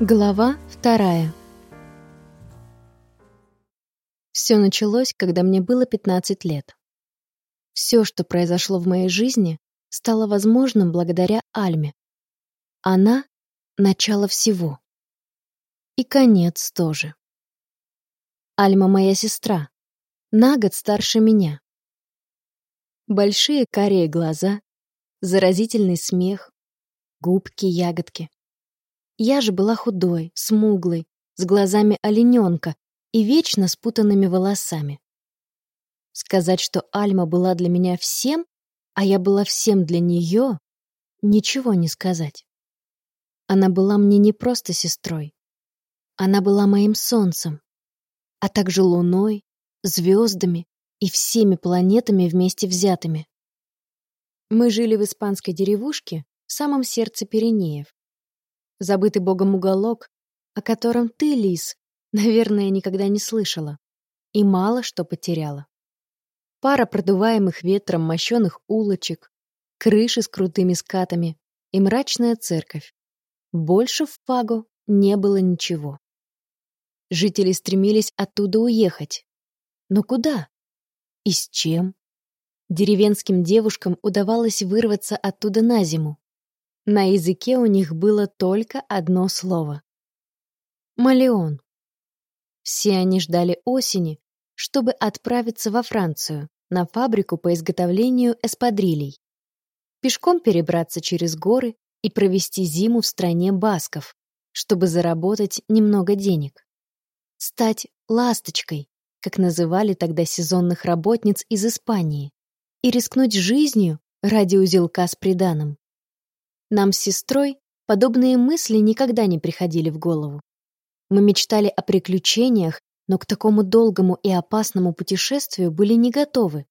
Глава вторая. Все началось, когда мне было 15 лет. Все, что произошло в моей жизни, стало возможным благодаря Альме. Она — начало всего. И конец тоже. Альма — моя сестра, на год старше меня. Большие карие глаза, заразительный смех, губки-ягодки. Я же была худой, смуглой, с глазами олененка и вечно спутанными волосами. Сказать, что Альма была для меня всем, а я была всем для нее, ничего не сказать. Она была мне не просто сестрой. Она была моим солнцем, а также луной, звездами и всеми планетами вместе взятыми. Мы жили в испанской деревушке в самом сердце Пиренеев забытый богом уголок, о котором ты, Лис, наверное, никогда не слышала и мало что потеряла. Пара продуваемых ветром мощеных улочек, крыши с крутыми скатами и мрачная церковь. Больше в Паго не было ничего. Жители стремились оттуда уехать. Но куда? И с чем? Деревенским девушкам удавалось вырваться оттуда на зиму. На языке у них было только одно слово. Малеон. Все они ждали осени, чтобы отправиться во Францию, на фабрику по изготовлению эспадрилей. Пешком перебраться через горы и провести зиму в стране басков, чтобы заработать немного денег. Стать «ласточкой», как называли тогда сезонных работниц из Испании, и рискнуть жизнью ради узелка с приданым. Нам с сестрой подобные мысли никогда не приходили в голову. Мы мечтали о приключениях, но к такому долгому и опасному путешествию были не готовы.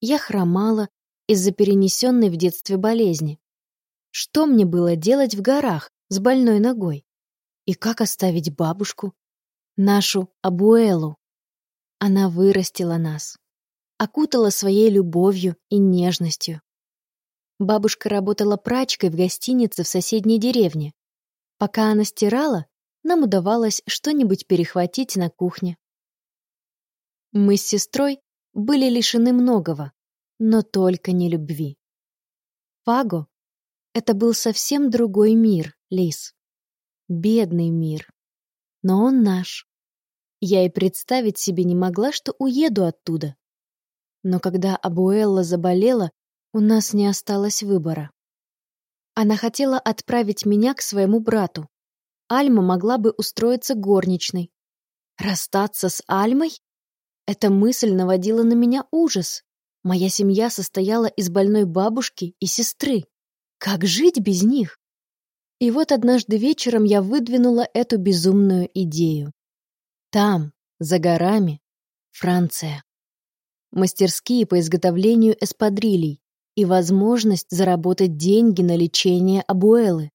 Я хромала из-за перенесенной в детстве болезни. Что мне было делать в горах с больной ногой? И как оставить бабушку? Нашу Абуэлу. Она вырастила нас, окутала своей любовью и нежностью. Бабушка работала прачкой в гостинице в соседней деревне. Пока она стирала, нам удавалось что-нибудь перехватить на кухне. Мы с сестрой были лишены многого, но только не любви. Фаго — это был совсем другой мир, Лис. Бедный мир. Но он наш. Я и представить себе не могла, что уеду оттуда. Но когда Абуэлла заболела, у нас не осталось выбора. Она хотела отправить меня к своему брату. Альма могла бы устроиться горничной. Расстаться с Альмой? Эта мысль наводила на меня ужас. Моя семья состояла из больной бабушки и сестры. Как жить без них? И вот однажды вечером я выдвинула эту безумную идею. Там, за горами, Франция. Мастерские по изготовлению эспадрилей, и возможность заработать деньги на лечение Абуэлы.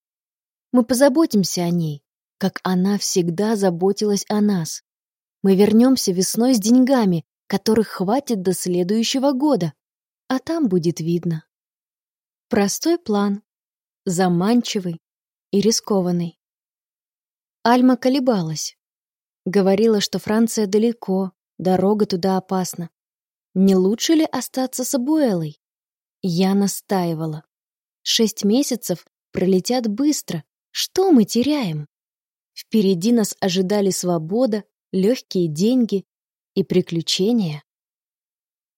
Мы позаботимся о ней, как она всегда заботилась о нас. Мы вернемся весной с деньгами, которых хватит до следующего года, а там будет видно. Простой план, заманчивый и рискованный. Альма колебалась. Говорила, что Франция далеко, дорога туда опасна. Не лучше ли остаться с Абуэлой? Я настаивала. Шесть месяцев пролетят быстро. Что мы теряем? Впереди нас ожидали свобода, легкие деньги и приключения.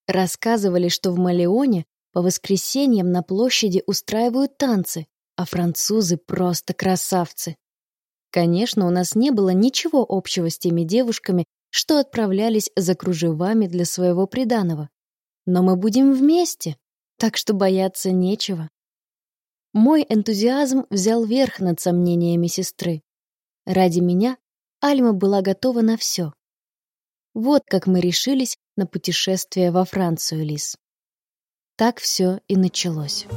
Рассказывали, что в Малеоне по воскресеньям на площади устраивают танцы, а французы просто красавцы. Конечно, у нас не было ничего общего с теми девушками, что отправлялись за кружевами для своего приданого. Но мы будем вместе, так что бояться нечего. Мой энтузиазм взял верх над сомнениями сестры. Ради меня Альма была готова на все. Вот как мы решились на путешествие во Францию, Лис. Так все и началось.